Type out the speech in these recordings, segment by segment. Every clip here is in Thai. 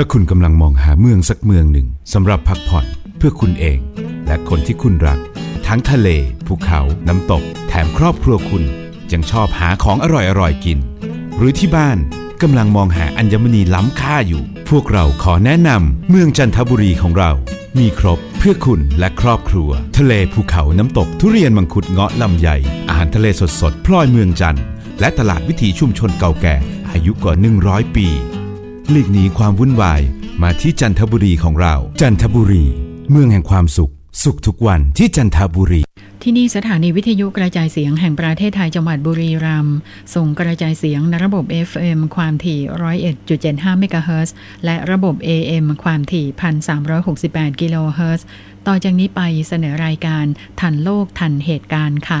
ถ้าคุณกำลังมองหาเมืองสักเมืองหนึ่งสำหรับพักผ่อนเพื่อคุณเอง และคนที่คุณรัก ทั้งทะเล ภูเขา น้ำตก แถมครอบครัวคุณยังชอบหาของอร่อยๆกิน หรือที่บ้านกำลังมองหาอัญมณีล้ำค่าอยู่ พวกเราขอแนะนำเมืองจันทบุรีของเรา มีครบเพื่อคุณและครอบครัว ทะเลภูเขาน้ำตกทุเรียนมังคุดเงาะลำไยอาหารทะเลสดๆ พลอยเมืองจันทร์และตลาดวิถีชุมชนเก่าแก่ อายุกว่า 100 ปี หลีกหนีความวุ่นวายมาที่จันทบุรีของเรา จันทบุรี เมืองแห่งความสุข สุขทุกวันที่จันทบุรี ที่นี่สถานีวิทยุกระจายเสียงแห่งประเทศไทยจังหวัดบุรีรัมย์ส่งกระจายเสียงในระบบ FM ความถี่101.75เมกะเฮิรตซ์และระบบ AM ความถี่ 1,368 กิโลเฮิรตซ์ต่อจากนี้ไปเสนอรายการทันโลกทันเหตุการณ์ค่ะ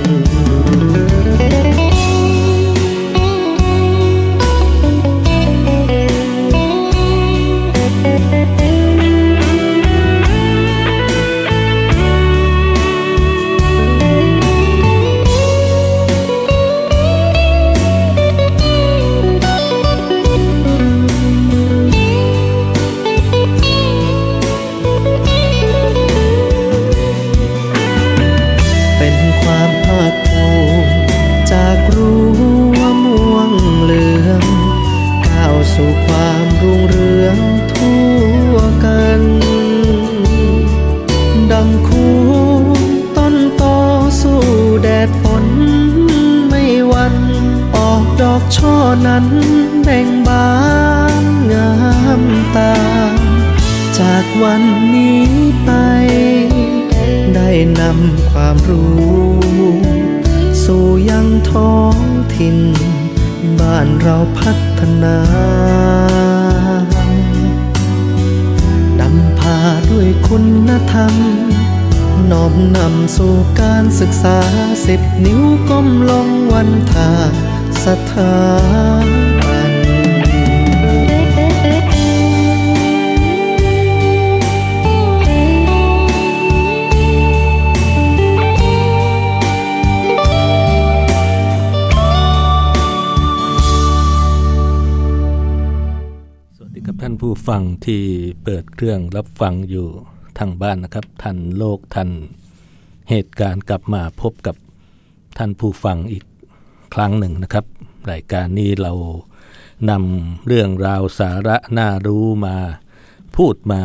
สิบนิ้วก้มลงวันทาสถาบันสวัสดีกับท่านผู้ฟังที่เปิดเครื่องรับฟังอยู่ทางบ้านนะครับ ทันโลกทันเหตุการณ์กลับมาพบกับ ท่านผู้ฟังอีกครั้งหนึ่งนะครับ รายการนี้เรานำเรื่องราวสาระน่ารู้มาพูดมา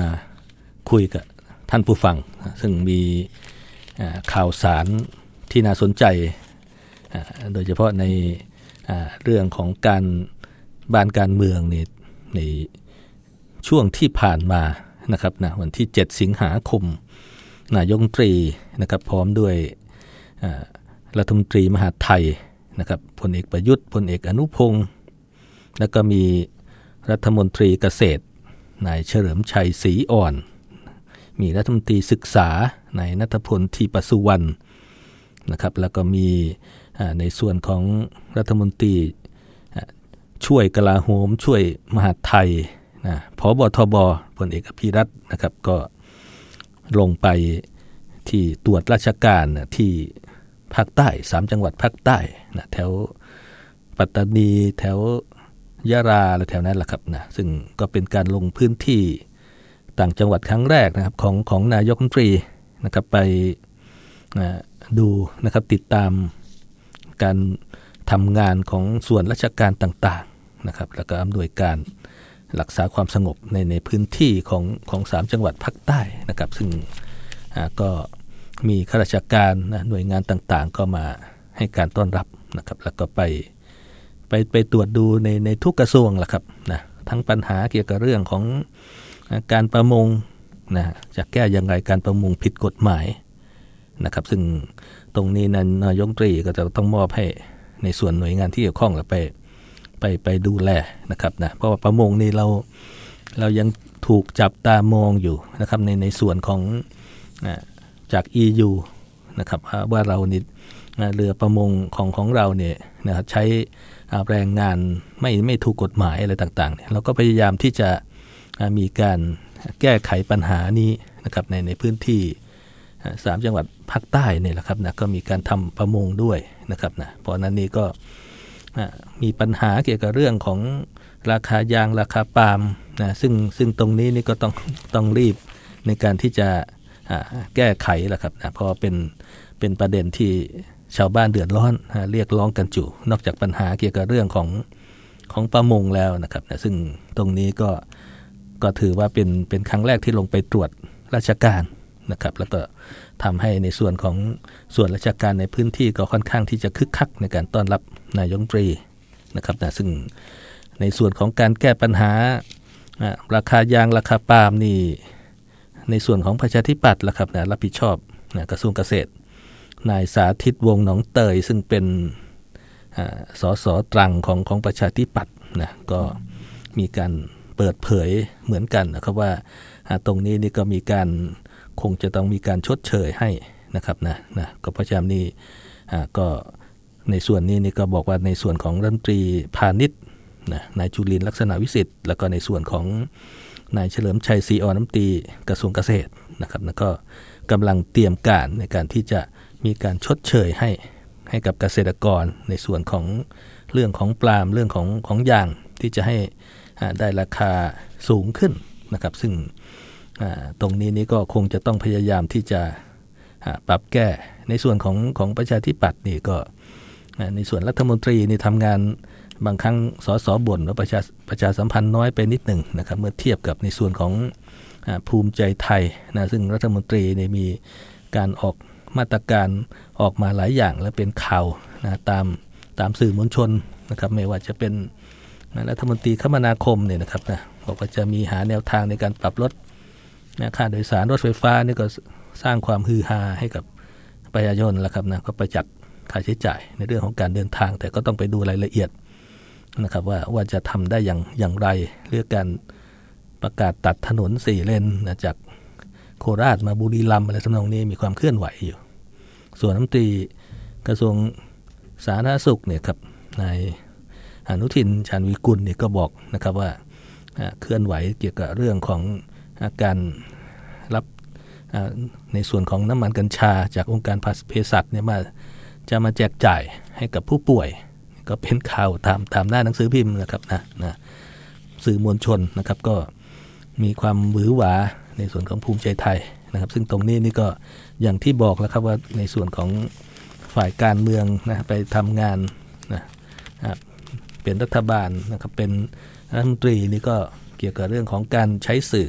คุยกับท่านผู้ฟัง ซึ่งมีข่าวสารที่น่าสนใจ โดยเฉพาะในเรื่องของการบ้านการเมืองนี่ในช่วงที่ผ่านมานะครับนะวันที่ 7 สิงหาคมนายกรัฐมนตรีนะครับพร้อมด้วย รัฐมนตรีมหาไทยนะครับพลเอกประยุทธ์พลเอกอนุพงศ์แล้วก็มีรัฐมนตรีเกษตรนายเฉลิมชัยศรีอ่อน มีรัฐมนตรีศึกษานายนัทพลทีปสุวรรณนะครับแล้วก็มีในส่วนของรัฐมนตรีช่วยกลาโหม ช่วยมหาไทยนะพบทบพลเอกพิรัตนะครับก็ลงไปที่ตรวจราชการนะที่ ภาคใต้สามจังหวัดภาคใต้นะแถวปัตตานีแถวยะราและแถวนั้นแหละครับนะซึ่งก็เป็นการลงพื้นที่ต่างจังหวัดครั้งแรกนะครับของของนายกรัฐมนตรีนะครับไปนะดูนะครับติดตามการทำงานของส่วนราชการต่างๆนะครับแล้วก็อำนวยการรักษาความสงบในในพื้นที่ของของสามจังหวัดภาคใต้นะครับ ซึ่งก็ มีข้าราชการนะหน่วยงานต่างๆ ก็มาให้การต้อนรับนะครับแล้วก็ไปไปไปตรวจดูในในทุกกระทรวงแหละครับนะทั้งปัญหาเกี่ยวกับเรื่องของการประมงนะจะแก้อย่างไรการประมงผิดกฎหมายนะครับ ซึ่งตรงนี้นั้นนายกตรีก็จะต้องมอบให้ในส่วนหน่วยงานที่เกี่ยวข้องไปไปไปดูแลนะครับนะเพราะว่าประมงนี่เราเรายังถูกจับตามองอยู่นะครับในในส่วนของ จาก EU นะครับว่าเรานี่เรือประมงของของเราเนี่ยนะครับใช้แรงงานไม่ไม่ถูกกฎหมายอะไรต่างๆเนี่ยเราก็พยายามที่จะมีการแก้ไขปัญหานี้นะครับในในพื้นที่สามจังหวัดภาคใต้เนี่ยแหละครับนะก็มีการทำประมงด้วยนะครับนะเพราะนั้นนี่ก็มีปัญหาเกี่ยวกับเรื่องของราคายางราคาปาล์มนะซึ่งซึ่งตรงนี้นี่ก็ต้องต้องรีบในการที่จะ แก้ไขแหละครับนะเพราะเป็นเป็นประเด็นที่ชาวบ้านเดือดร้อนเรียกร้องกันจุนอกจากปัญหาเกี่ยวกับเรื่องของของประมงแล้วนะครับนะซึ่งตรงนี้ก็ก็ถือว่าเป็นเป็นครั้งแรกที่ลงไปตรวจราชการนะครับ แล้วก็ทำให้ในส่วนของส่วนราชการในพื้นที่ก็ค่อนข้างที่จะคึกคักในการต้อนรับนายงตรีนะครับนะซึ่งในส่วนของการแก้ปัญหาราคายางราคาปาล์มนี่ ในส่วนของประชาธิปัตย์ละครับนะรับผิดชอบนะกระทรวงเกษตร นายสาธิตวงหนองเตย ซึ่งเป็นสสตรังของของประชาธิปัตย์นะก็มีการเปิดเผยเหมือนกันนะครับว่าตรงนี้นี่ก็มีการคงจะต้องมีการชดเชยให้นะครับนะนะก็เพราะฉะนั้นนี่ก็ในส่วนนี้นี่ก็บอกว่าในส่วนของรัฐมนตรีพาณิชย์นะนายจุลินลักษณะวิสิทธิ์แล้วก็ในส่วนของ นายเฉลิมชัยศรีอ่อนน้ำตีกระทรวงเกษตรนะครับแล้วก็กำลังเตรียมการในการที่จะมีการชดเชยให้ให้กับเกษตรกรในส่วนของเรื่องของปลามเรื่องของของยางที่จะให้ได้ราคาสูงขึ้นนะครับ ซึ่งตรงนี้นี่ก็คงจะต้องพยายามที่จะปรับแก้ในส่วนของของประชาธิปัตย์นี่ก็ในส่วนรัฐมนตรีนี่ทำงาน บางครั้งสสบ่นว่าประชาประชาสัมพันธ์น้อยไปนิดหนึ่งนะครับเมื่อเทียบกับในส่วนของภูมิใจไทยนะซึ่งรัฐมนตรีเนี่ยมีการออกมาตรการออกมาหลายอย่างและเป็นข่าวนะตามตามสื่อมวลชนนะครับไม่ว่าจะเป็นรัฐมนตรีคมนาคมเนี่ยนะครับนะบอกว่าจะมีหาแนวทางในการปรับลดนะค่าโดยสารรถไฟฟ้านี่ก็สร้างความฮือฮาให้กับประชาชนแล้วครับนะก็ประจักษ์ค่าใช้จ่ายในเรื่องของการเดินทาง แต่ก็ต้องไปดูรายละเอียด นะครับว่าว่าจะทำได้อย่างอย่างไรเรื่องการประกาศตัดถนนสี่เลนนะจากโคราชมาบุรีรัมย์อะไรทำนองนี้มีความเคลื่อนไหวอยู่ ส่วนน้ำตรีกระทรวงสาธารณสุขเนี่ยครับนายอนุทินชาญวิกุลเนี่ยก็บอกนะครับว่าเคลื่อนไหวเกี่ยวกับเรื่องของการรับในส่วนของน้ำมันกัญชาจากองค์การพาสเภสัชเนี่ยมาจะมาแจกจ่ายให้กับผู้ป่วย ก็เป็นข่าวตามตามหน้าหนังสือพิมพ์นะครับนะนะสื่อมวลชนนะครับก็มีความหวือหวาในส่วนของภูมิใจไทยนะครับ ซึ่งตรงนี้นี่ก็อย่างที่บอกแล้วครับว่าในส่วนของฝ่ายการเมืองนะไปทำงานนะเป็นรัฐบาลนะครับเป็นรัฐมนตรีนี่ก็เกี่ยวกับเรื่องของการใช้สื่อ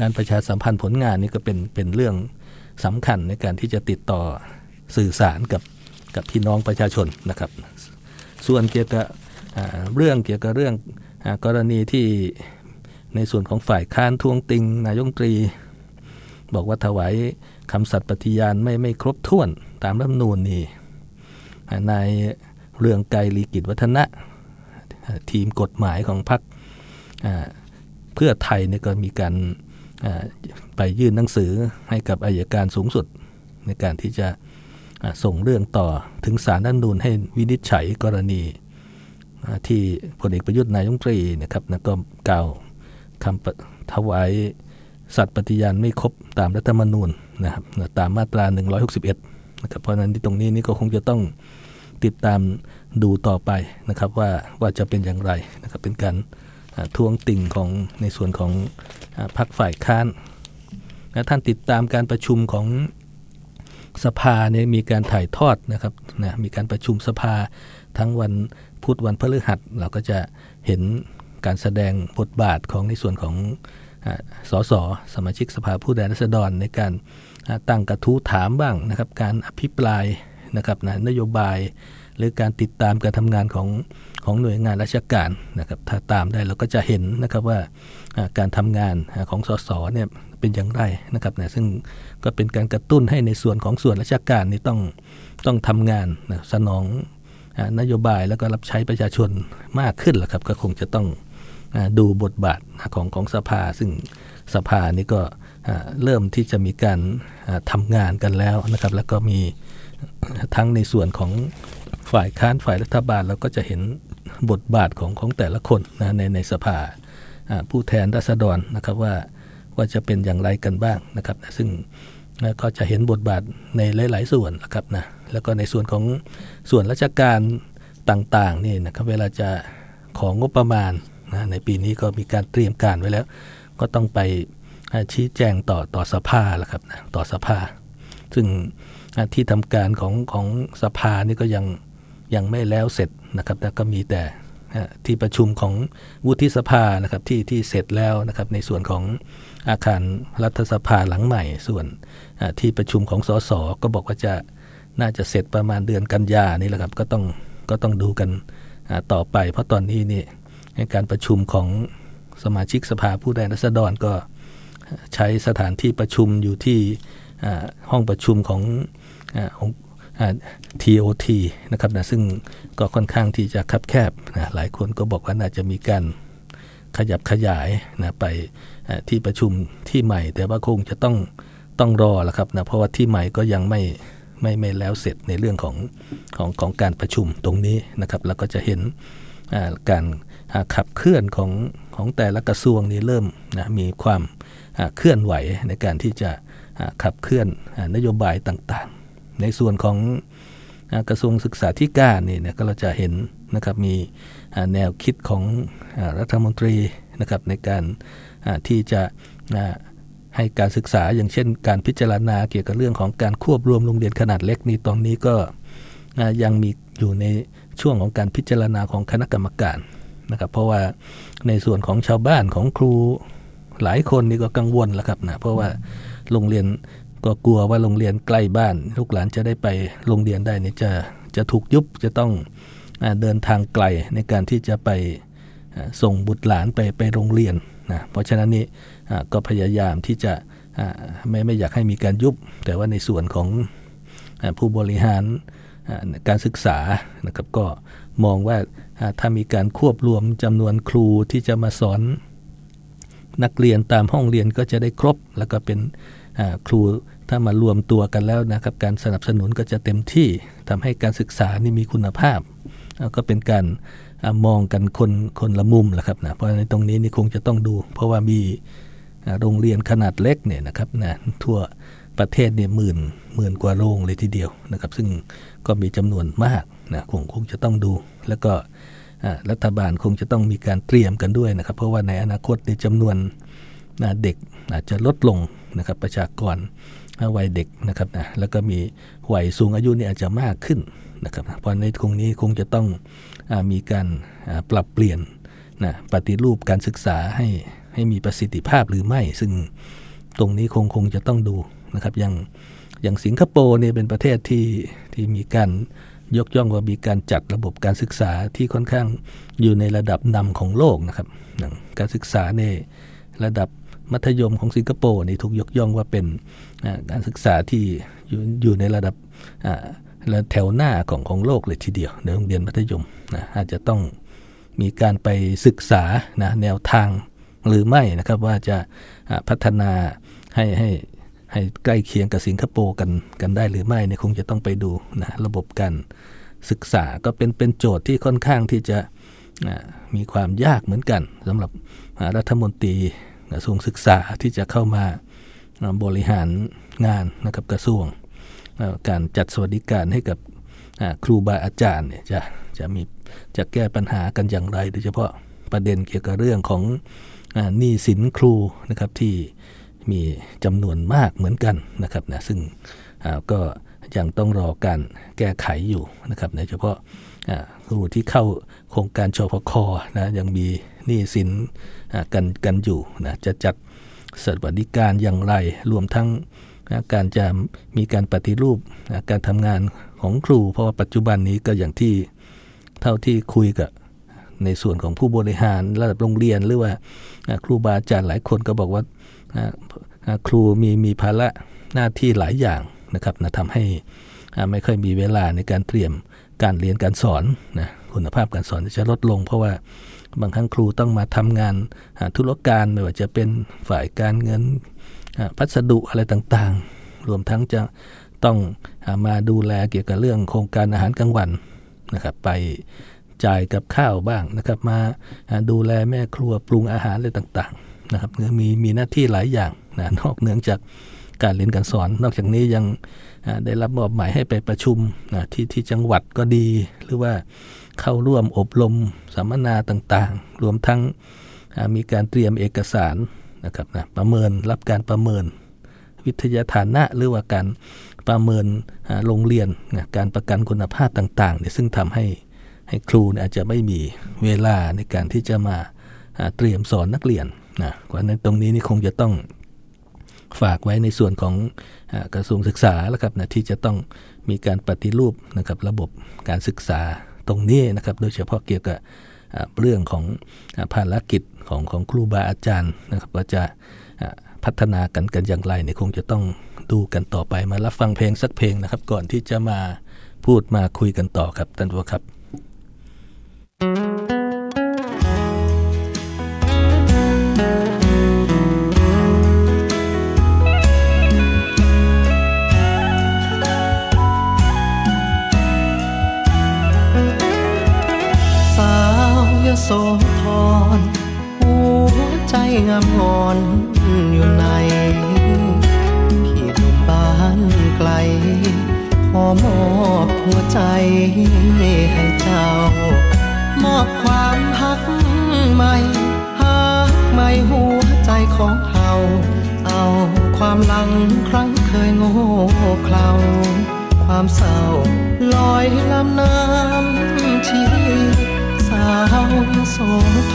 การประชาสัมพันธ์ผลงานนี่ก็เป็นเป็นเรื่องสำคัญในการที่จะติดต่อสื่อสารกับกับพี่น้องประชาชนนะครับ ส่วนเกี่ยวกับเรื่องเกี่ยวกับเรื่องกรณีที่ในส่วนของฝ่ายค้านทวงติง นายงตรี บอกว่าถวายคำสัตย์ปฏิญาณไม่ไม่ครบถ้วนตามรัฐนูนนี่นายเรืองไกรลีกิจวัฒนะ ทีมกฎหมายของพรรคเพื่อไทยเนี่ยก็มีการไปยื่นหนังสือให้กับอายการสูงสุด ในการที่จะ ส่งเรื่องต่อถึงศาลนันนูนให้วินิจฉัยกรณี ที่พลเอกประยุทธ์นายงตรีนะครับนะก็กล่าวคำถวายสัตย์ปฏิญาณไม่ครบตามรัฐธรรมนูญนะครับตามมาตรา 161นะครับเพราะนั้นที่ตรงนี้นี่ก็คงจะต้องติดตามดูต่อไปนะครับว่าว่าจะเป็นอย่างไรนะครับเป็นการทวงติ่งของในส่วนของพรรคฝ่ายค้านนะท่านติดตามการประชุมของ สภาเนี่ยมีการถ่ายทอดนะครับนะมีการประชุมสภาทั้งวันพุธวันพฤหัสเราก็จะเห็นการแสดงบทบาทของในส่วนของสสสมาชิกสภาผู้แทนราษฎรในการตั้งกระทู้ถามบ้างนะครับ การอภิปรายนะครับนะนโยบาย หรือการติดตามการทำงานของของหน่วยงานราชการนะครับถ้าตามได้เราก็จะเห็นนะครับว่าการทำงานของสสเนี่ย เป็นอย่างไรนะครับนะซึ่งก็เป็นการกระตุ้นให้ในส่วนของส่วนราชการนี่ต้องต้องทำงานนะสนองนโยบายแล้วก็รับใช้ประชาชนมากขึ้นแหละครับ ก็คงจะต้องดูบทบาทของของสภา ซึ่งสภานี่ก็เริ่มที่จะมีการทำงานกันแล้วนะครับ แล้วก็มีทั้งในส่วนของฝ่ายค้านฝ่ายรัฐบาลเราก็จะเห็นบทบาทของของแต่ละคนนะในในสภาผู้แทนราษฎรนะครับว่า ว่าจะเป็นอย่างไรกันบ้างนะครับซึ่งก็จะเห็นบทบาทในหลาย ๆ ส่วนนะครับนะแล้วก็ในส่วนของส่วนราชการต่างๆนี่นะครับเวลาจะของงบประมาณนะในปีนี้ก็มีการเตรียมการไว้แล้ว ก็ต้องไปชี้แจงต่อต่อสภาละครับนะต่อสภา ซึ่งที่ทำการของของสภานี่ก็ยังยังไม่แล้วเสร็จนะครับแต่ก็มีแต่ที่ประชุมของวุฒิสภานะครับที่ที่เสร็จแล้วนะครับในส่วนของ อาคารรัฐสภาหลังใหม่ ส่วนที่ประชุมของสสก็บอกว่าจะน่าจะเสร็จประมาณเดือนกันยานี่แหละครับก็ต้องก็ต้องดูกันต่อไป เพราะตอนนี้นี่การประชุมของสมาชิกสภาผู้แทนราษฎรก็ใช้สถานที่ประชุมอยู่ที่ห้องประชุมของของ TOT นะครับนะซึ่งก็ค่อนข้างที่จะคับแคบนะหลายคนก็บอกว่าน่าจะมีการขยับขยายนะไป ที่ประชุมที่ใหม่ แต่ว่าคงจะต้องต้องรอละครับนะเพราะว่าที่ใหม่ก็ยังไม่ไม่ไม่แล้วเสร็จในเรื่องของของของการประชุมตรงนี้นะครับแล้วก็จะเห็นการขับเคลื่อนของของแต่ละกระทรวงนี้เริ่มนะมีความเคลื่อนไหวในการที่จะขับเคลื่อนนโยบายต่างๆ ในส่วนของกระทรวงศึกษาธิการนี่นะก็เราจะเห็นนะครับมีแนวคิดของรัฐมนตรีนะครับในการ ที่จะให้การศึกษาอย่างเช่น การพิจารณาเกี่ยวกับเรื่องของการควบรวมโรงเรียนขนาดเล็กนี้ตอนนี้ก็ยังมีอยู่ในช่วงของการพิจารณาของคณะกรรมการนะครับเพราะว่าในส่วนของชาวบ้านของครูหลายคนนี่ก็กังวลแล้วครับนะเพราะว่าโรงเรียนก็กลัวว่าโรงเรียนใกล้บ้าน ลูกหลานจะได้ไปโรงเรียนได้นี่จะจะถูกยุบจะต้องเดินทางไกลในการที่จะไปส่งบุตรหลานไปไปโรงเรียน นะเพราะฉะนั้นนี่ก็พยายามที่จะไม่ไม่อยากให้มีการยุบ แต่ว่าในส่วนของผู้บริหารการศึกษานะครับก็มองว่าถ้ามีการควบรวมจำนวนครูที่จะมาสอนนักเรียนตามห้องเรียนก็จะได้ครบ แล้วก็เป็นครูถ้ามารวมตัวกันแล้วนะครับ การสนับสนุนก็จะเต็มที่ทำให้การศึกษานี่มีคุณภาพก็เป็นการ มองกันคนคนละมุมแหละครับนะเพราะในตรงนี้นี่คงจะต้องดู เพราะว่ามีโรงเรียนขนาดเล็กเนี่ยนะครับนะทั่วประเทศเนี่ยหมื่นหมื่นกว่าโรงเลยทีเดียวนะครับ ซึ่งก็มีจำนวนมากนะคงคงจะต้องดู แล้วก็รัฐบาลคงจะต้องมีการเตรียมกันด้วยนะครับ เพราะว่าในอนาคตในจำนวนเด็กอาจจะลดลงนะครับประชากรวัยเด็กนะครับนะแล้วก็มีวัยสูงอายุนี่อาจจะมากขึ้น นะครับเพราะในตรงนี้คงจะต้องอมีการปรับเปลี่ยนนะปฏิรูปการศึกษาให้ให้มีประสิทธิภาพหรือไม่ ซึ่งตรงนี้คงคงจะต้องดูนะครับอย่างอย่างสิงคโปร์เนี่ยเป็นประเทศที่ที่มีการยกย่องว่ามีการจัดระบบการศึกษาที่ค่อนข้างอยู่ในระดับนำของโลกนะครับการศึกษาในระดับมัธยมของสิงคโปร์นี่ถูกยกย่องว่าเป็นการศึกษาที่อยู่อยู่ในระดับ และแถวหน้าของของโลกเลยทีเดียวในโรงเรียนมัธยมนะอาจจะต้องมีการไปศึกษานะแนวทางหรือไม่นะครับว่าจะพัฒนาให้ให้ให้ใกล้เคียงกับสิงคโปร์กันกันได้หรือไม่เนี่ยคงจะต้องไปดูนะระบบการศึกษาก็เป็นเป็นโจทย์ที่ค่อนข้างที่จะมีความยากเหมือนกันสำหรับรัฐมนตรีกระทรวงศึกษาที่จะเข้ามาบริหารงานนะครับกระทรวง การจัดสวัสดิการให้กับครูบาอาจารย์เนี่ยจะจะมีจะแก้ปัญหากันอย่างไร โดยเฉพาะประเด็นเกี่ยวกับเรื่องของหนี้สินครูนะครับที่มีจำนวนมากเหมือนกันนะครับนะซึ่งก็ยังต้องรอการแก้ไขอยู่นะครับโดยเฉพาะครูที่เข้าโครงการชพคนะยังมีหนี้สินกันกันอยู่นะจะจัดสวัสดิการอย่างไรรวมทั้ง นะการจะมีการปฏิรูปนะการทำงานของครู เพราะว่าปัจจุบันนี้ก็อย่างที่เท่าที่คุยกับในส่วนของผู้บริหารระดับโรงเรียนหรือว่าครูบาอาจารย์หลายคนก็บอกว่าครูมีมีภาระหน้าที่หลายอย่างนะครับนะทำให้ไม่ค่อยมีเวลาในการเตรียมการเรียนการสอนนะคุณภาพการสอนจะลดลง เพราะว่าบางครั้งครูต้องมาทำงานธุรการไม่ว่าจะเป็นฝ่ายการเงิน พัสดุอะไรต่างๆ รวมทั้งจะต้องมาดูแลเกี่ยวกับเรื่องโครงการอาหารกลางวันนะครับ ไปจ่ายกับข้าวบ้างนะครับ มาดูแลแม่ครัวปรุงอาหารอะไรต่างๆนะครับมีมีหน้าที่หลายอย่างนะนอกเหนือจากการเรียนการสอน นอกจากนี้ยังได้รับมอบหมายให้ไปประชุมนะที่ที่จังหวัดก็ดี หรือว่าเข้าร่วมอบรมสัมมนาต่างๆ รวมทั้งมีการเตรียมเอกสาร นะครับนะประเมินรับการประเมิน วิทยาฐานะหรือว่าการประเมินโรงเรียนนะการประกันคุณภาพต่างๆเนี่ยซึ่งทำให้ให้ครูอาจจะไม่มีเวลาในการที่จะมาเตรียมสอนนักเรียนนะเพราะนั้นตรงนี้นี่คงจะต้องฝากไว้ในส่วนของกระทรวงศึกษาแล้วครับนะที่จะต้องมีการปฏิรูปนะครับระบบการศึกษาตรงนี้นะครับ โดยเฉพาะเกี่ยวกับเรื่องของภารกิจ ของของครูบาอาจารย์นะครับว่าจะพัฒนากันกันอย่างไรเนี่ยคงจะต้องดูกันต่อไปมารับฟังเพลงสักเพลงนะครับ ก่อนที่จะมาพูดมาคุยกันต่อครับท่านผู้ครับโสธร ใจงามงอนอยู่ในพี่หนุ่มบ้านไกล ขอมอบหัวใจให้เจ้า มอบความหักใหม่หักใหม่หัวใจของเฮาเอาความหลังครั้งเคยโง่เขลาความเศร้าลอยลำน้ำชีสาวโส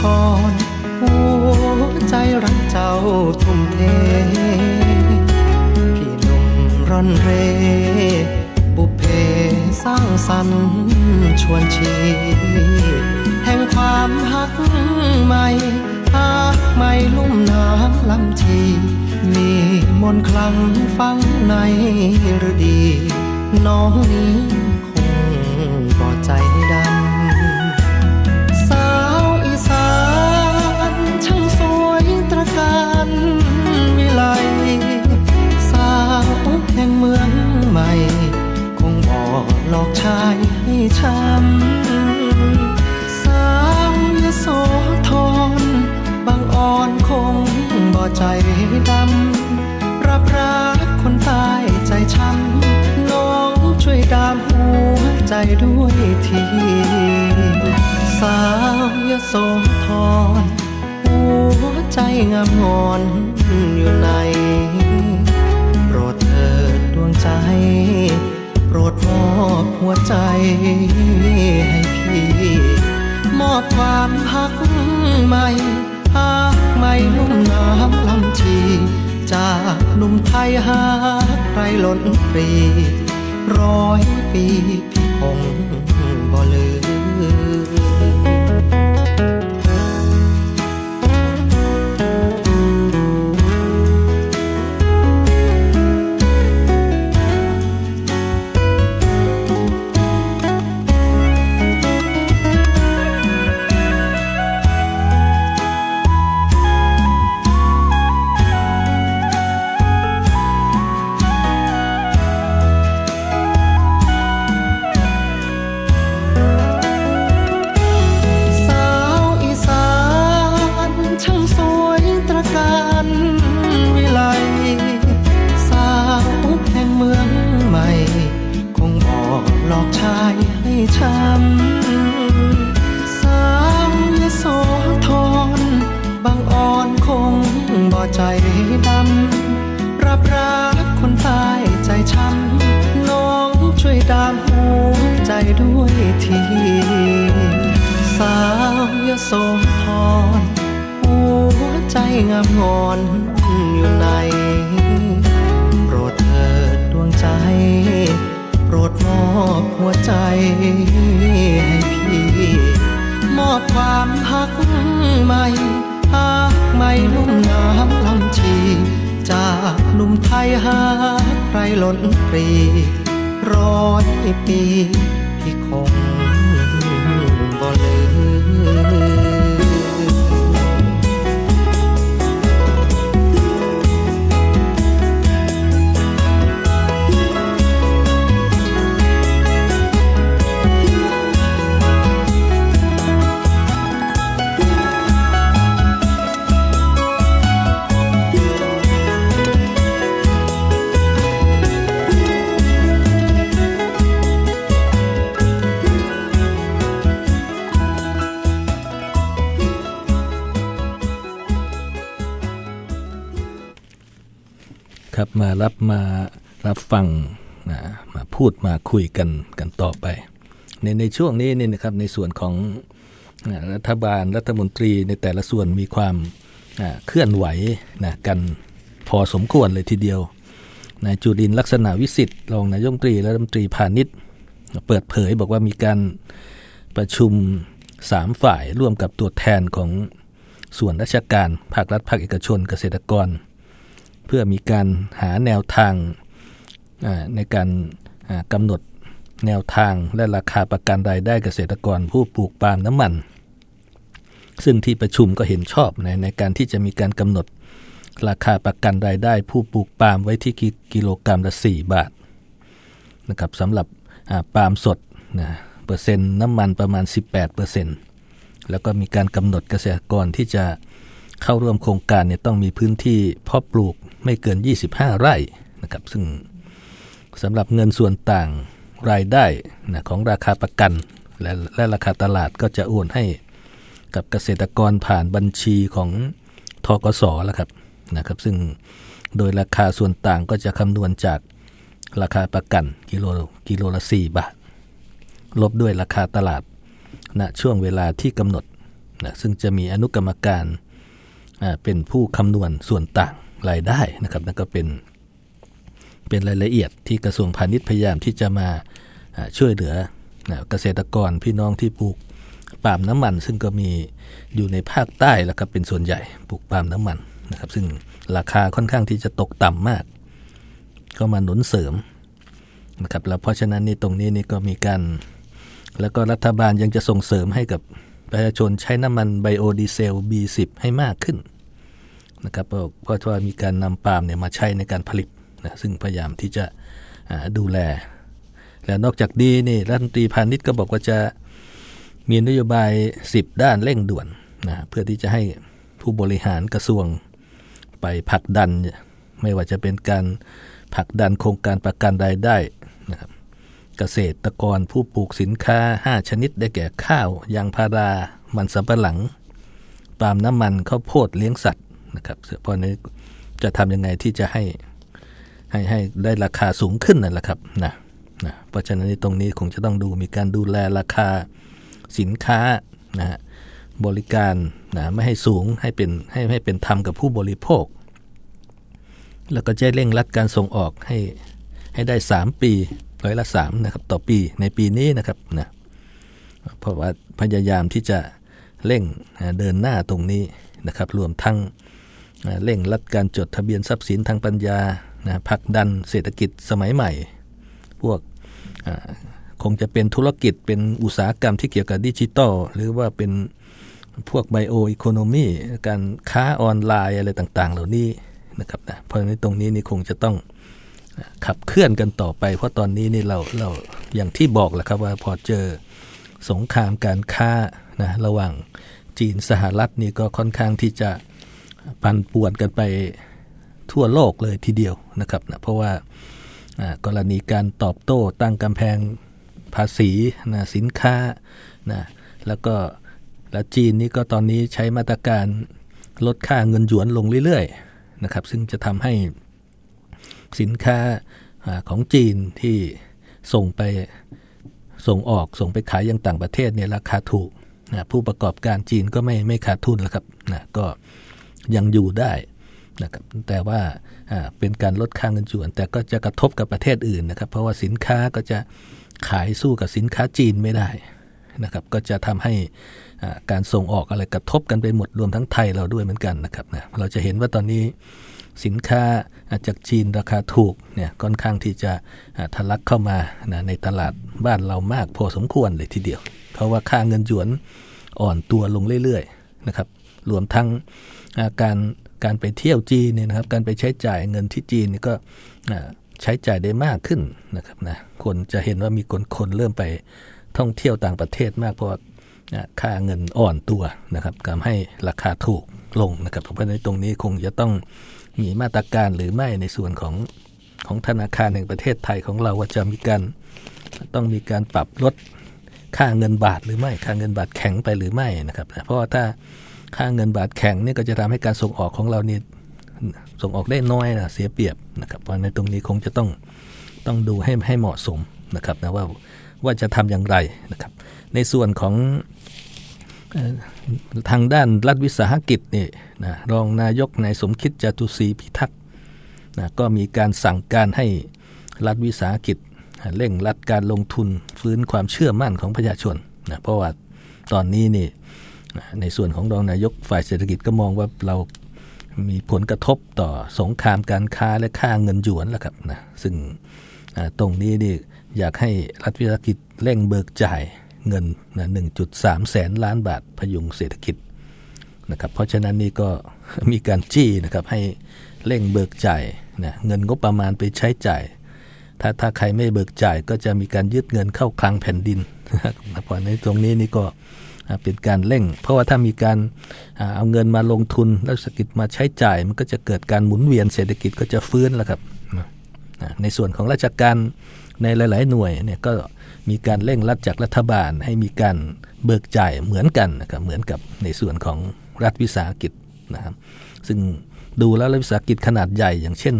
ธร หัวใจรักเจ้าทุ่มเท พี่หนุ่มร่อนเร บุเพสร้างสรรค์ชวนชีแห่งความหักใหม่หักใหม่ลุ่มน้ำลำชีมีมนคลังฟังในฤดี น้องนี้ายให้ช้ำสาวยโสธรบางอ่อนคงบ่ใจดำรับรักคนตายใจช้ำน้องช่วยดามหัวใจด้วยทีสาวยโสธรหัวใจงามงอนอยู่ในโปรดวงใจ มอบหัวใจให้พี่ มอบความพักใหม่พักใหม่ลุ่มน้ำลำชี จากหนุ่มไทยหาใครล้นปรี ร้อยปีพี่คคงบ่ลืม รับมารับฟังนะมาพูดมาคุยกันกันต่อไป ในในช่วงนี้นี่นะครับในส่วนของรัฐบาลรัฐมนตรีในแต่ละส่วนมีความเคลื่อนไหวนะกันพอสมควรเลยทีเดียวนายจุลินลักษณะวิสิทธิ์รองนายกรัฐมนตรีและรัฐมนตรีพาณิชย์เปิดเผยบอกว่ามีการประชุมสามฝ่ายร่วมกับตัวแทนของส่วนราชการ ภาครัฐ ภาคเอกชนเกษตรกร เพื่อมีการหาแนวทางในการกำหนดแนวทางและราคาประกันรายได้เกษตรกรผู้ปลูกปาล์มน้ำมัน ซึ่งที่ประชุมก็เห็นชอบในในการที่จะมีการกำหนดราคาประกันรายได้ผู้ปลูกปาล์มไว้ที่กิโลกรัมละ 4 บาทนะครับสำหรับปาล์มสดนะเปอร์เซ็นต์น้ำมันประมาณ 18%เปอร์เซ็นต์แล้วก็มีการกำหนดเกษตรกรที่จะเข้าร่วมโครงการเนี่ยต้องมีพื้นที่เพาะปลูก ไม่เกิน 25 ไร่นะครับ ซึ่งสำหรับเงินส่วนต่างรายได้นะของราคาประกันและและราคาตลาดก็จะโอนให้กับเกษตรกรผ่านบัญชีของทกสแล้วครับนะครับ ซึ่งโดยราคาส่วนต่างก็จะคำนวณจากราคาประกันกิโลกิโลละ 4 บาท ลบด้วยราคาตลาดณช่วงเวลาที่กำหนดนะซึ่งจะมีอนุกรรมการเป็นผู้คำนวณส่วนต่าง รายได้นะครับนั่นก็เป็นเป็นรายละเอียดที่กระทรวงพาณิชย์พยายามที่จะมาช่วยเหลือเกษตรกรพี่น้องที่ปลูกปาล์มน้ำมัน ซึ่งก็มีอยู่ในภาคใต้แล้วก็เป็นส่วนใหญ่ปลูกปาล์มน้ำมันนะครับ ซึ่งราคาค่อนข้างที่จะตกต่ำมาก ก็มาหนุนเสริมนะครับแล้วเพราะฉะนั้นนี่ตรงนี้นี่ก็มีการแล้วก็รัฐบาลยังจะส่งเสริมให้กับประชาชนใช้น้ำมันไบโอดีเซล B10 ให้มากขึ้น นะครับเพราะว่ามีการนำปาล์มเนี่ยมาใช้ในการผลิตนะซึ่งพยายามที่จะดูแล และนอกจากนี้นี่รัฐมนตรีพาณิชย์ก็บอกว่าจะมีนโยบาย 10 ด้านเร่งด่วนนะเพื่อที่จะให้ผู้บริหารกระทรวงไปผลักดัน ไม่ว่าจะเป็นการผลักดันโครงการประกันรายได้นะครับเกษตรกรผู้ปลูกสินค้า 5 ชนิดได้แก่ข้าว ยางพารา มันสำปะหลัง ปาล์มน้ำมันข้าวโพดเลี้ยงสัตว์ นะครับเพราะนี้จะทำยังไงที่จะให้ให้ให้ได้ราคาสูงขึ้นนั่นแหละครับนะนะเพราะฉะนั้นตรงนี้คงจะต้องดูมีการดูแลราคาสินค้านะฮะบริการนะไม่ให้สูงให้เป็นให้ให้เป็นธรรมกับผู้บริโภค แล้วก็จะเร่งรัดการส่งออกให้ให้ได้ 3 ปีร้อยละสามนะครับต่อปีในปีนี้นะครับนะเพราะว่าพยายามที่จะเร่งเดินหน้าตรงนี้นะครับ รวมทั้ง เร่งรัดการจดทะเบียนทรัพย์สินทางปัญญาผลักดันเศรษฐกิจสมัยใหม่ พวกคงจะเป็นธุรกิจเป็นอุตสาหกรรมที่เกี่ยวกับดิจิตอลหรือว่าเป็นพวกไบโออีโคโนมีการค้าออนไลน์อะไรต่าง ๆ เหล่านี้นะครับนะเพราะฉะนั้นตรงนี้นี่คงจะต้องขับเคลื่อนกันต่อไป เพราะตอนนี้นี่เราเราอย่างที่บอกแหละครับว่าพอเจอสงครามการค้านะระหว่างจีนสหรัฐนี่ก็ค่อนข้างที่จะ ปันป่วนกันไปทั่วโลกเลยทีเดียวนะครับนะเพราะว่ากรณีการตอบโต้ตั้งกำแพงภาษีนะสินค้านะแล้วก็แล้วจีนนี่ก็ตอนนี้ใช้มาตรการลดค่าเงินหยวนลงเรื่อยๆนะครับ ซึ่งจะทำให้สินค้าของจีนที่ส่งไปส่งออกส่งไปขายยังต่างประเทศเนี่ยราคาถูกนะผู้ประกอบการจีนก็ไม่ไม่ขาดทุนแล้วครับนะก็ ยังอยู่ได้นะครับแต่ว่าเป็นการลดค่าเงินหยวน แต่ก็จะกระทบกับประเทศอื่นนะครับ เพราะว่าสินค้าก็จะขายสู้กับสินค้าจีนไม่ได้นะครับ ก็จะทำให้การส่งออกอะไรกระทบกันไปหมดรวมทั้งไทยเราด้วยเหมือนกันนะครับนะเราจะเห็นว่าตอนนี้สินค้าจากจีนราคาถูกเนี่ยค่อนข้างที่จะทะลักเข้ามานะในตลาดบ้านเรามากพอสมควรเลยทีเดียว เพราะว่าค่าเงินหยวนอ่อนตัวลงเรื่อยๆนะครับรวมทั้ง การการไปเที่ยวจีนเนี่ยนะครับการไปใช้จ่ายเงินที่จีนก็ใช้จ่ายได้มากขึ้นนะครับนะคนจะเห็นว่ามีคนคนเริ่มไปท่องเที่ยวต่างประเทศมากเพราะค่าเงินอ่อนตัวนะครับทำให้ราคาถูกลงนะครับเพราะในตรงนี้คงจะต้องมีมาตรการหรือไม่ในส่วนของของธนาคารแห่งประเทศไทยของเราว่าจะมีการต้องมีการปรับลดค่าเงินบาทหรือไม่ค่าเงินบาทแข็งไปหรือไม่นะครับ เพราะว่าถ้า ค่าเงินบาทแข็งนี่ก็จะทำให้การส่งออกของเรานี่ส่งออกได้น้อยนะเสียเปรียบนะครับเพราะในตรงนี้คงจะต้องต้องดูให้ให้เหมาะสมนะครับนะว่าว่าจะทำอย่างไรนะครับ ในส่วนของทางด้านรัฐวิสาหกิจนี่นะรองนายกนายสมคิดจตุศรีพิทักษ์นะก็มีการสั่งการให้รัฐวิสาหกิจเร่งรัดการลงทุนฟื้นความเชื่อมั่นของประชาชนนะเพราะว่าตอนนี้นี่ ในส่วนของรองนายกฝ่ายเศรษฐกิจก็มองว่าเรามีผลกระทบต่อสงครามการค้าและค่าเงินหยวนแล้วครับนะซึ่งตรงนี้นี่อยากให้รัฐวิสาหกิจเร่งเบิกจ่ายเงินนะ1.3 แสนล้านบาทพยุงเศรษฐกิจนะครับเพราะฉะนั้นนี่ก็มีการจี้นะครับให้เร่งเบิกจ่ายนะเงินงบประมาณไปใช้จ่าย ถ้าถ้าใครไม่เบิกจ่ายก็จะมีการยึดเงินเข้าคลังแผ่นดินเพราะในตรงนี้นี่ก็ เป็นการเร่ง เพราะว่าถ้ามีการเอาเงินมาลงทุนแล้วเศรษฐกิจมาใช้จ่าย มันก็จะเกิดการหมุนเวียนเศรษฐกิจก็จะฟื้นแล้วครับในส่วนของราชการในหลาย ๆ หน่วยเนี่ยก็มีการเร่งรัดจากรัฐบาลให้มีการเบิกจ่ายเหมือนกันนะครับเหมือนกับในส่วนของรัฐวิสาหกิจนะครับซึ่งดูแล้วรัฐวิสาหกิจขนาดใหญ่อย่างเช่น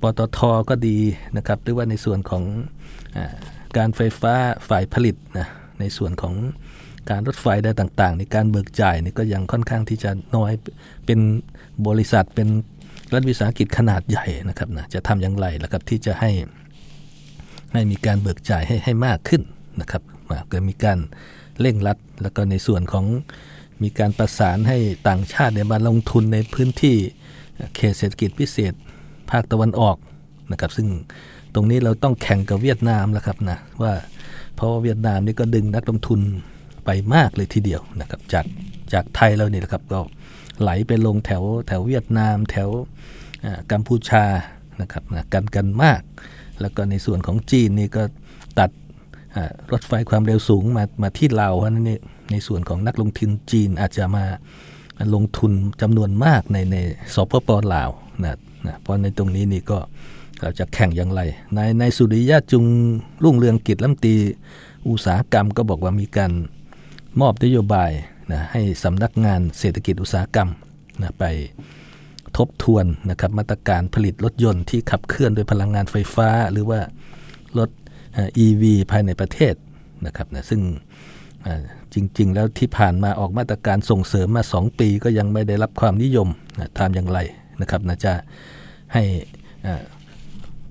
ปตทก็ดีนะครับหรือว่าในส่วนของอการไฟฟ้าฝ่ายผลิตนะในส่วนของ การรถไฟได้ต่างๆในการเบิกจ่ายนี่ก็ยังค่อนข้างที่จะน้อยเป็นบริษัทเป็นรัฐวิสาหกิจขนาดใหญ่นะครับนะจะทำอย่างไรล่ะครับที่จะให้ให้มีการเบิกจ่ายให้ให้มากขึ้นนะครับเก็มีการเร่งรัด แล้วก็ในส่วนของมีการประสานให้ต่างชาติเนี่ยมาลงทุนในพื้นที่เขตเศรษฐกิจพิเศษภาคตะวันออกนะครับซึ่งตรงนี้เราต้องแข่งกับเวียดนามแล้วครับนะว่าเพราะว่าเวียดนามนี่ก็ดึงนักลงทุน ไปมากเลยทีเดียวนะครับจากจากไทยเราเนี่ยนะครับก็ไหลไปลงแถวแถวเวียดนาม แถวกัมพูชานะครับนะกันกันมาก แล้วก็ในส่วนของจีนนี่ก็ตัดรถไฟความเร็วสูงมามาที่ลาวเพราะนั้นนี่ในส่วนของนักลงทุนจีนอาจจะมาลงทุนจำนวนมากในในสปปลาวนะนะเพราะในตรงนี้นี่ก็เราจะแข่งอย่างไรในในสุริยะจุงรุ่งเรืองกิจลำตีอุตสาหกรรมก็บอกว่ามีการ มอบนโยบายนะให้สำนักงานเศรษฐกิจอุตสาหกรรมนะไปทบทวนนะครับมาตรการผลิตรถยนต์ที่ขับเคลื่อนโดยพลังงานไฟฟ้า หรือว่ารถ EV ภายในประเทศนะครับนะซึ่งจริง ๆ แล้วที่ผ่านมาออกมาตรการส่งเสริมมา 2 ปีก็ยังไม่ได้รับความนิยมนะทำอย่างไรนะครับนะจะให้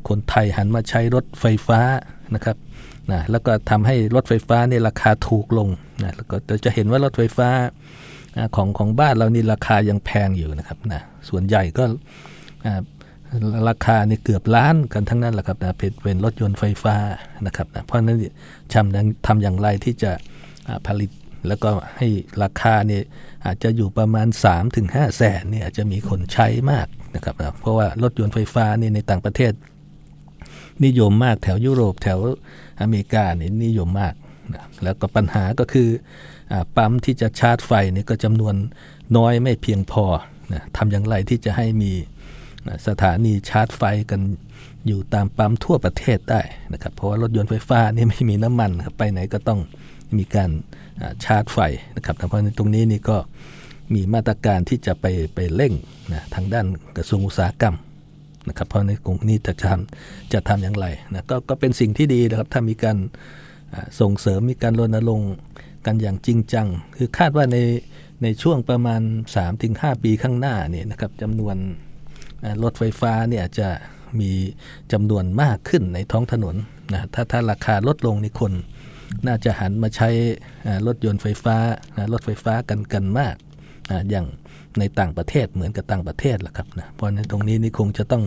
คนไทยหันมาใช้รถไฟฟ้านะครับ นะแล้วก็ทำให้รถไฟฟ้าเนี่ยราคาถูกลงนะแล้วก็จะเห็นว่ารถไฟฟ้าของของบ้านเรานี่ราคายังแพงอยู่นะครับนะส่วนใหญ่ก็ราคาเนี่ยเกือบล้านกันทั้งนั้นแหละครับนะเป็นเป็นรถยนต์ไฟฟ้านะครับนะเพราะนั้นชำทำอย่างไรที่จะผลิตแล้วก็ให้ราคาเนี่ยอาจจะอยู่ประมาณ 3-5แสนเนี่ยอาจจะมีคนใช้มากนะครับนะเพราะว่ารถยนต์ไฟฟ้านี่ในต่างประเทศ นิยมมากแถวยุโรปแถว อเมริกาเนี่ยนิยมมากนะแล้วก็ปัญหาก็คืออปั๊มที่จะชาร์จไฟนี่ก็จำนวนน้อยไม่เพียงพอนะทำอย่างไรที่จะให้มีสถานีชาร์จไฟกันอยู่ตามปั๊มทั่วประเทศได้นะครับเพราะว่ารถยนต์ไฟฟ้านี่ไม่มีน้ำมันไปไหนก็ต้องมีการชาร์จไฟนะครับเพราะในตรงนี้นี่ก็มีมาตรการที่จะไปไปเร่งนะทางด้านกระทรวงอุตสาหกรรม นะครับ เพราะในกลุ่มนี้จะทำจะทำอย่างไรนะกก็เป็นสิ่งที่ดีนะครับถ้ามีการส่งเสริมมีการรณรงค์กันอย่างจริงจัง คือคาดว่าในในช่วงประมาณ 3-5 ปีข้างหน้าเนี่ยนะครับจำนวนรถไฟฟ้าเนี่ยจะมีจำนวนมากขึ้นในท้องถนนนะถ้าถ้าราคาลดลงนี่คนน่าจะหันมาใช้รถยนต์ไฟฟ้ารถไฟฟ้ากันกันมาก อย่าง ในต่างประเทศเหมือนกับต่างประเทศแหละครับนะเพราะในตรงนี้นี่คงจะต้อง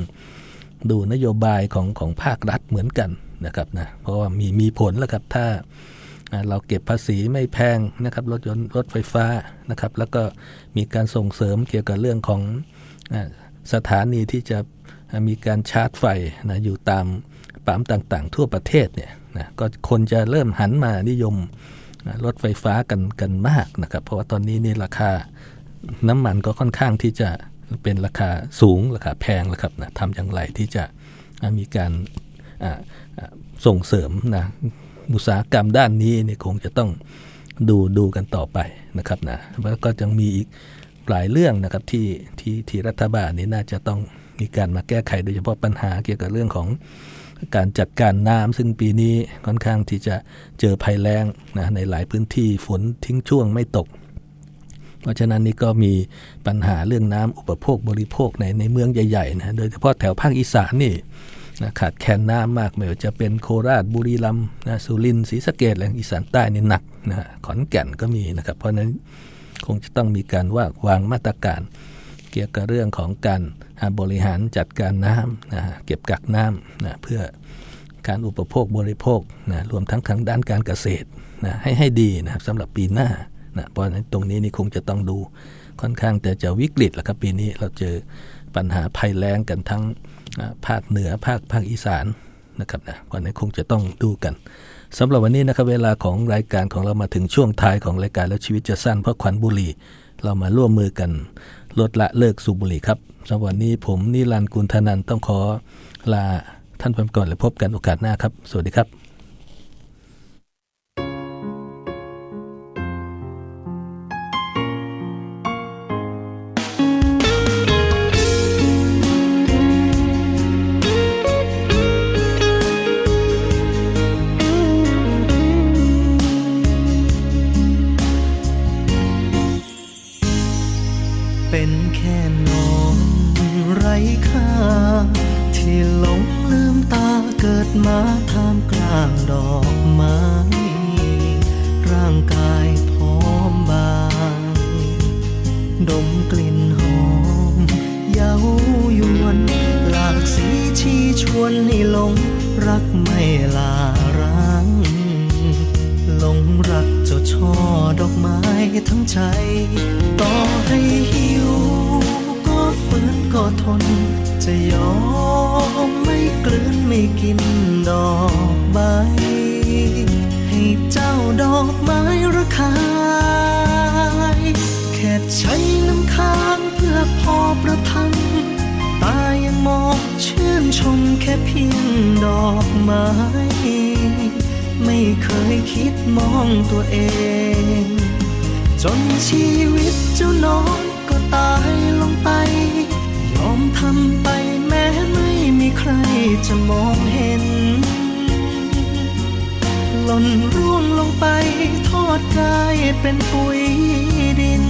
ดูนโยบายของของภาครัฐเหมือนกันนะครับนะเพราะว่ามีมีผลแล้วครับถ้าเราเก็บภาษีไม่แพงนะครับรถยนต์รถไฟฟ้านะครับ แล้วก็มีการส่งเสริมเกี่ยวกับเรื่องของสถานีที่จะมีการชาร์จไฟนะอยู่ตามปั๊มต่างๆ ทั่วประเทศเนี่ยนะก็คนจะเริ่มหันมานิยมรถไฟฟ้ากันกันมากนะครับ เพราะว่าตอนนี้นี่ราคา น้ำมันก็ค่อนข้างที่จะเป็นราคาสูงราคาแพงแล้วครับนะทำอย่างไรที่จะมีการส่งเสริมนะอุตสาหกรรมด้านนี้นี่คงจะต้องดูดูกันต่อไปนะครับนะแล้วก็ยังมีอีกหลายเรื่องนะครับที่ที่ที่รัฐบาลนี้น่าจะต้องมีการมาแก้ไขโดยเฉพาะปัญหาเกี่ยวกับเรื่องของการจัดการน้ำซึ่งปีนี้ค่อนข้างที่จะเจอภัยแล้งนะในหลายพื้นที่ฝนทิ้งช่วงไม่ตก เพราะฉะนั้นนี่ก็มีปัญหาเรื่องน้ำอุปโภคบริโภคในในเมืองใหญ่ๆนะโดยเฉพาะแถวภาคอีสานนี่นะขาดแคลนน้ำมากไม่ว่าจะเป็นโคราชบุรีรัมย์นะสุรินทร์ศรีสะเกดแหล่งอีสานใต้นี่หนักนะขอนแก่นก็มีนะครับ เพราะนั้นคงจะต้องมีการว่าวางมาตรการ เกี่ยวกับเรื่องของการบริหารจัดการน้ำนะเก็บกักน้ำนะเพื่อการอุปโภคบริโภคนะรวมทั้งทางด้านการเกษตรนะให้ให้ดีนะครับสำหรับปีหน้า นะเพราะฉะนั้นตรงนี้นี่คงจะต้องดูค่อนข้างแต่จะวิกฤตแล้วครับปีนี้เราเจอปัญหาภัยแล้งกันทั้งภาคเหนือภาคภาคอีสานนะครับนะเพราะนั้คงจะต้องดูกันสำหรับวันนี้นะครับเวลาของรายการของเรามาถึงช่วงท้ายของรายการแล้วชีวิตจะสั้นเพราะควันบุหรี่ เรามาร่วมมือกัน ลดละเลิกสูบบุหรี่ครับสำหรับวันนี้ผมนิรันดร์กุลธนันต้องขอลาท่านไปก่อนและพบกันโอกาสหน้าครับ สวัสดีครับ ช่อดอกไม้ทั้งใจ ต่อให้หิว ก็ฝืนก็ทน จะยอมไม่กลืนไม่กินดอกใบ ให้เจ้าดอกไม้ระคายแค่ใช้น้ำค้างเพื่อพอประทัง ตายังมองชื่นชมแค่เพียงดอกไม้ ไม่เคยคิดมองตัวเอง จนชีวิตเจ้านอนก็ตายลงไป ยอมทำไปแม้ไม่มีใครจะมองเห็น หล่นร่วงลงไปทอดกายเป็นปุ๋ยดิน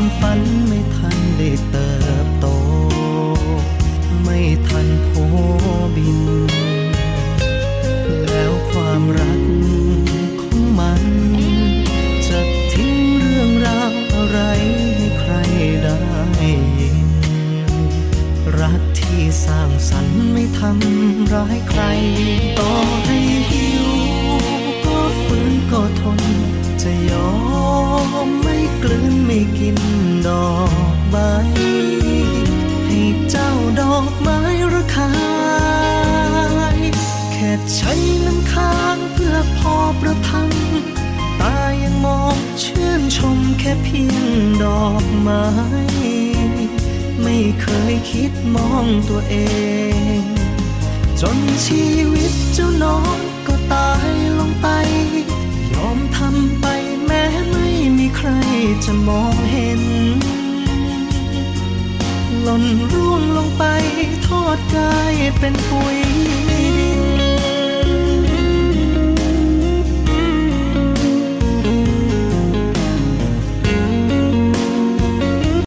ความฝันไม่ทันได้เติบโต ไม่ทัน